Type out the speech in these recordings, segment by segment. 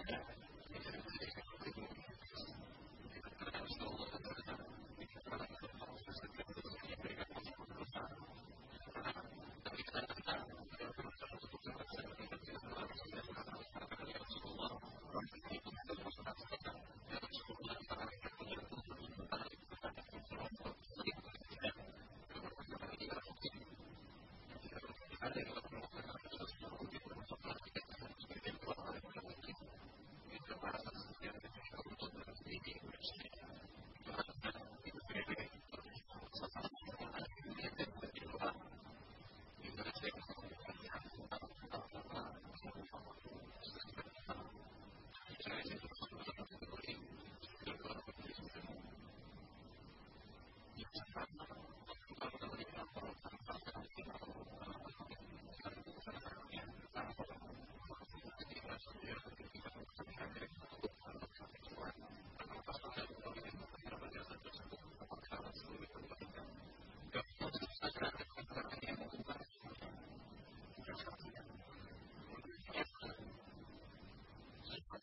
Okay.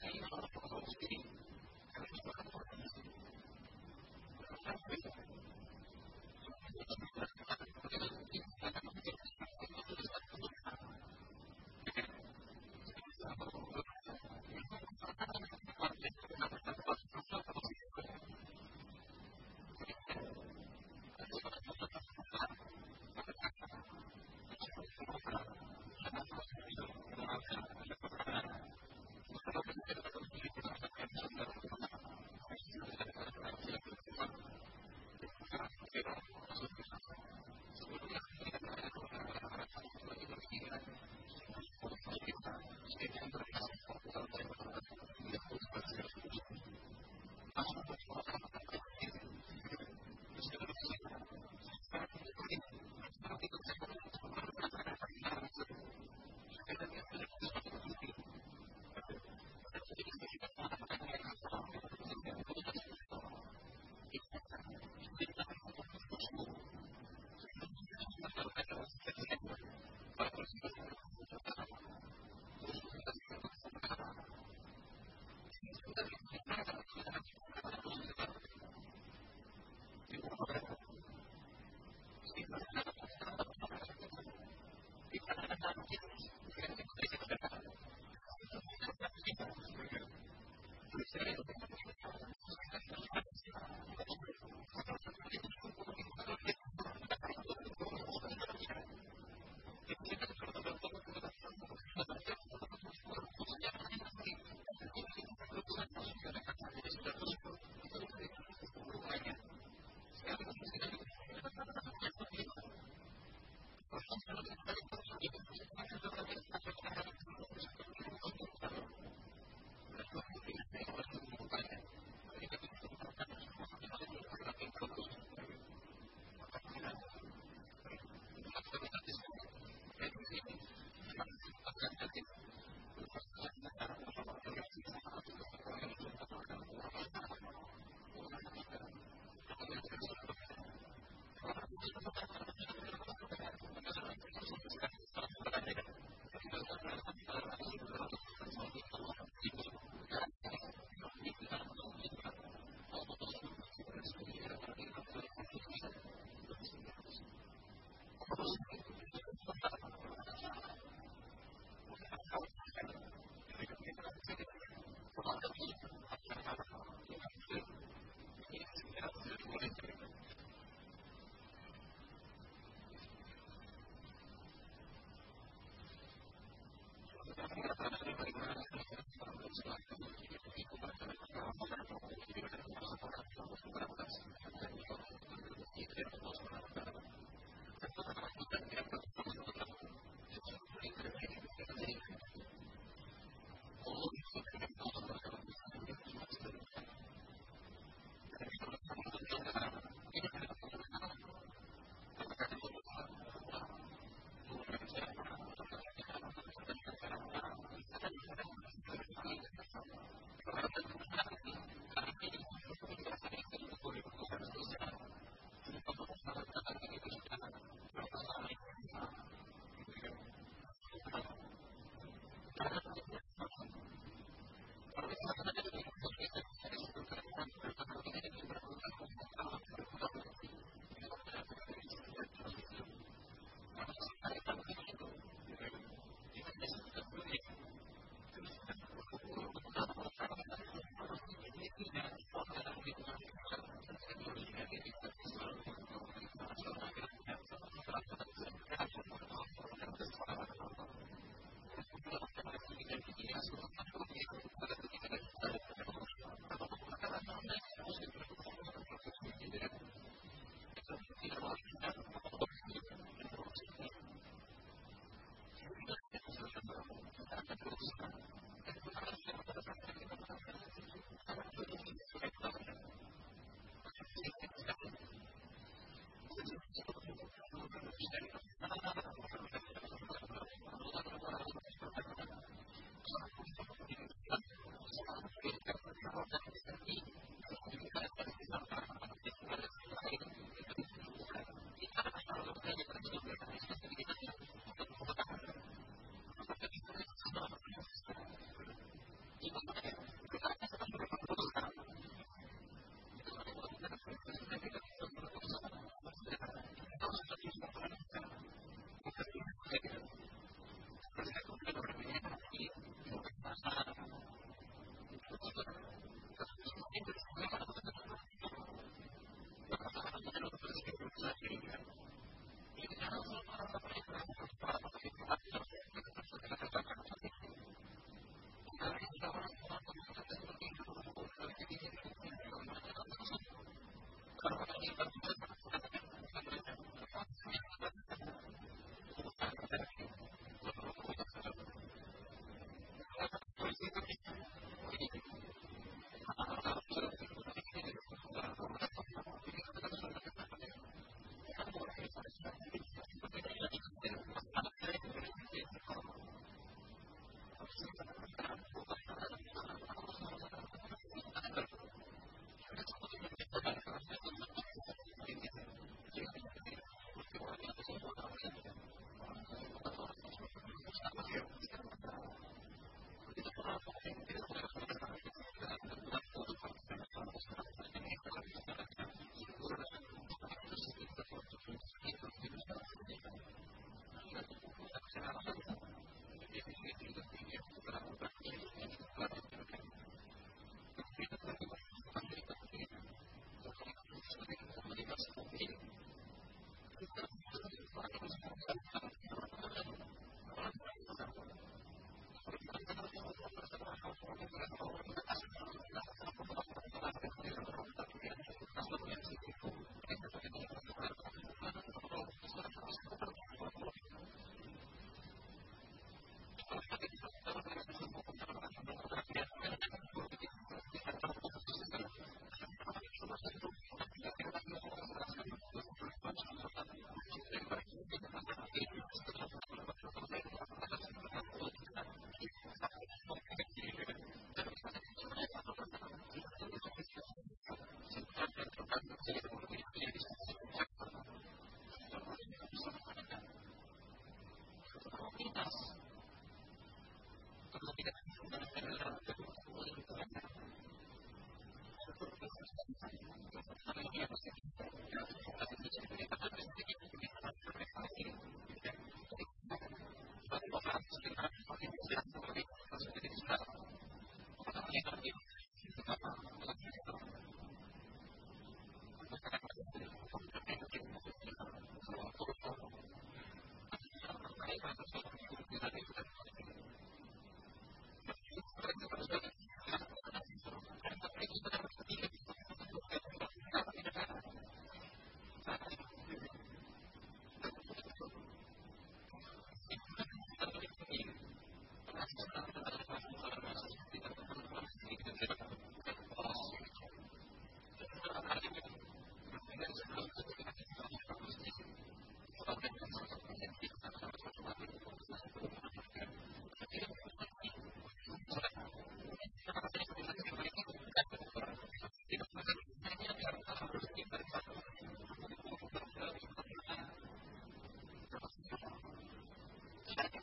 You.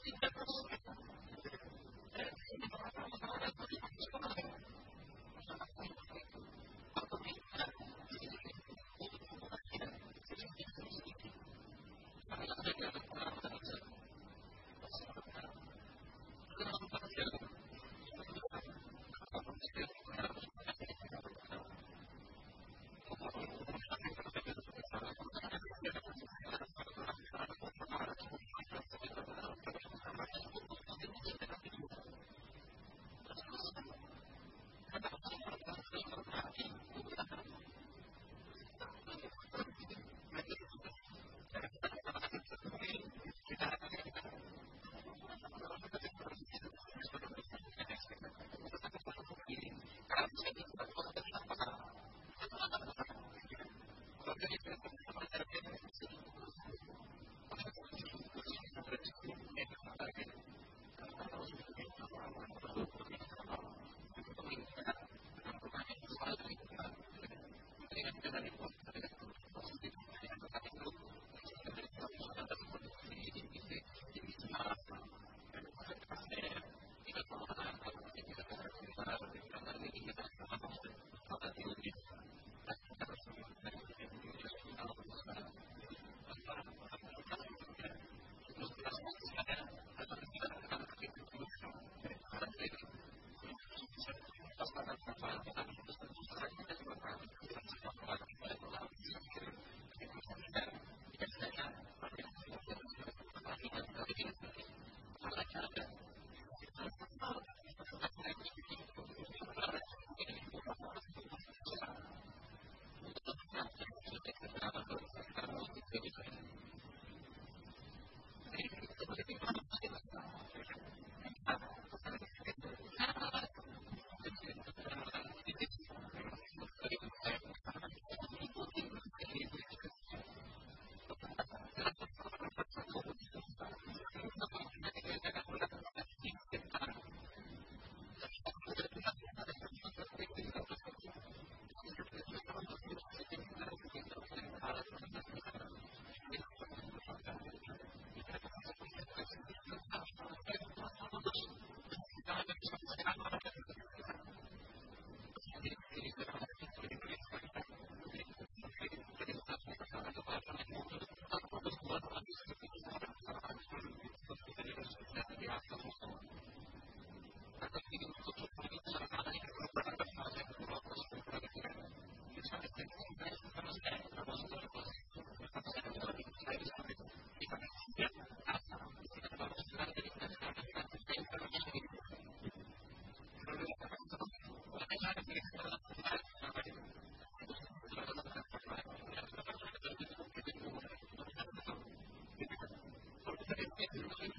inseparable you.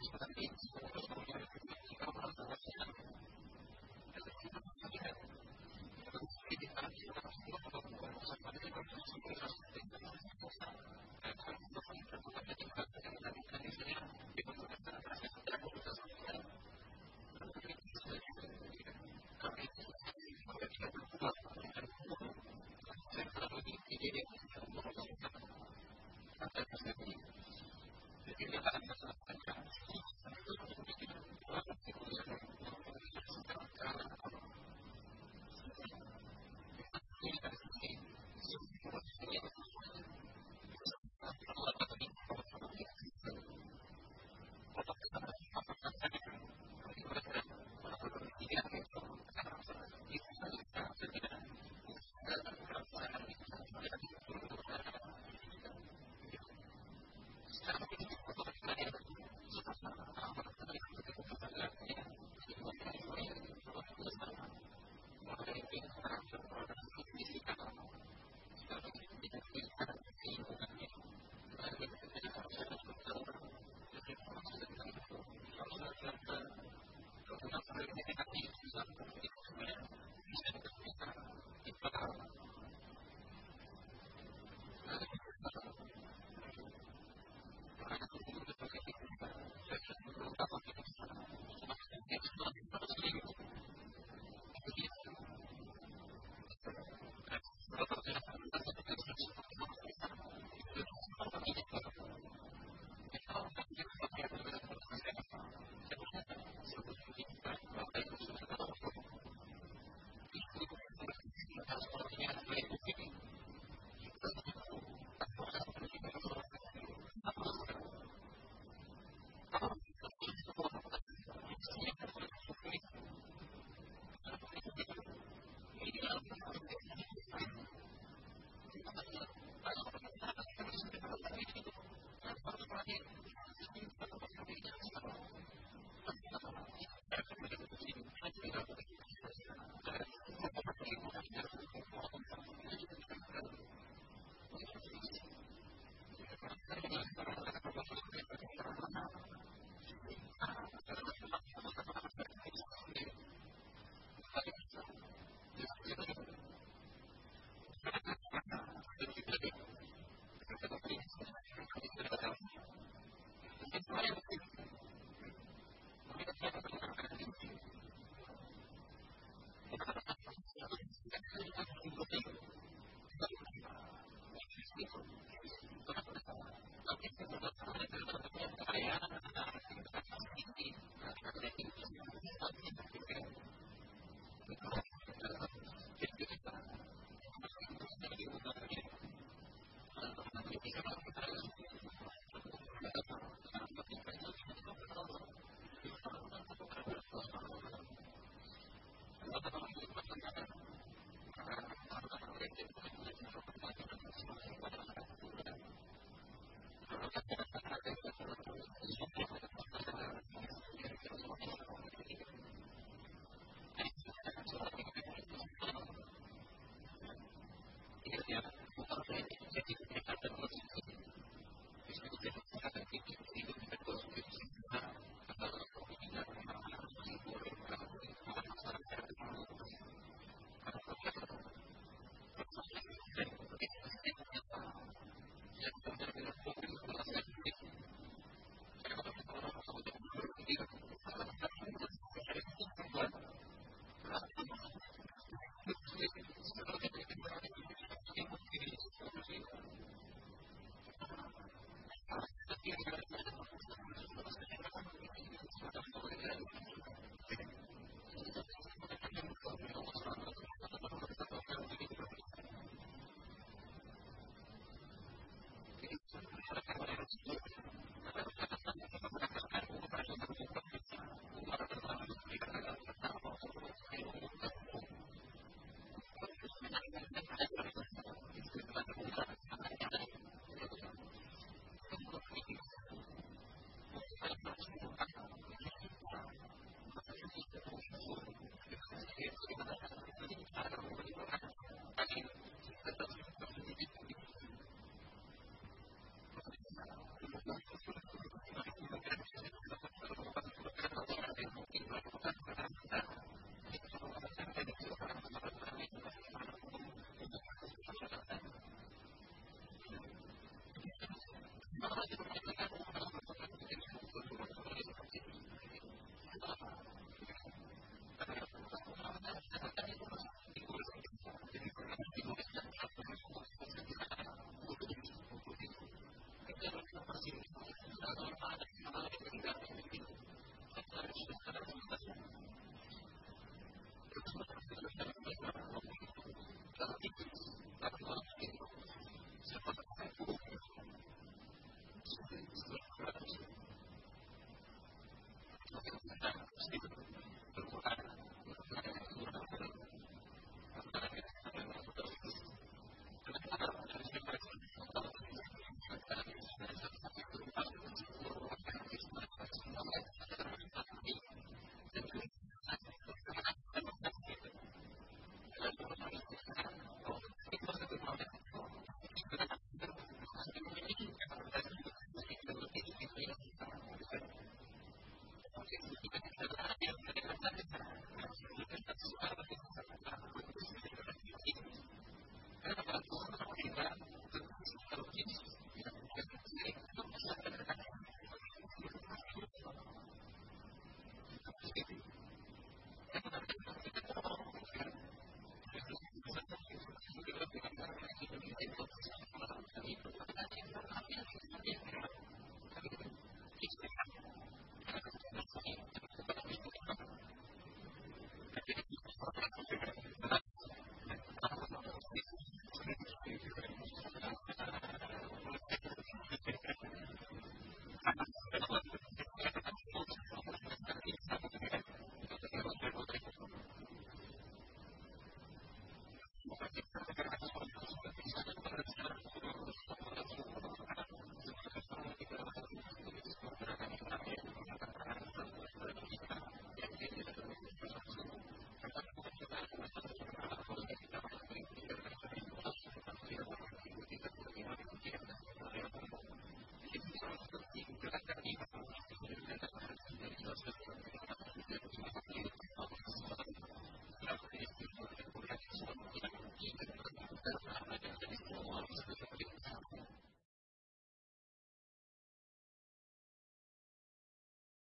kısmından bir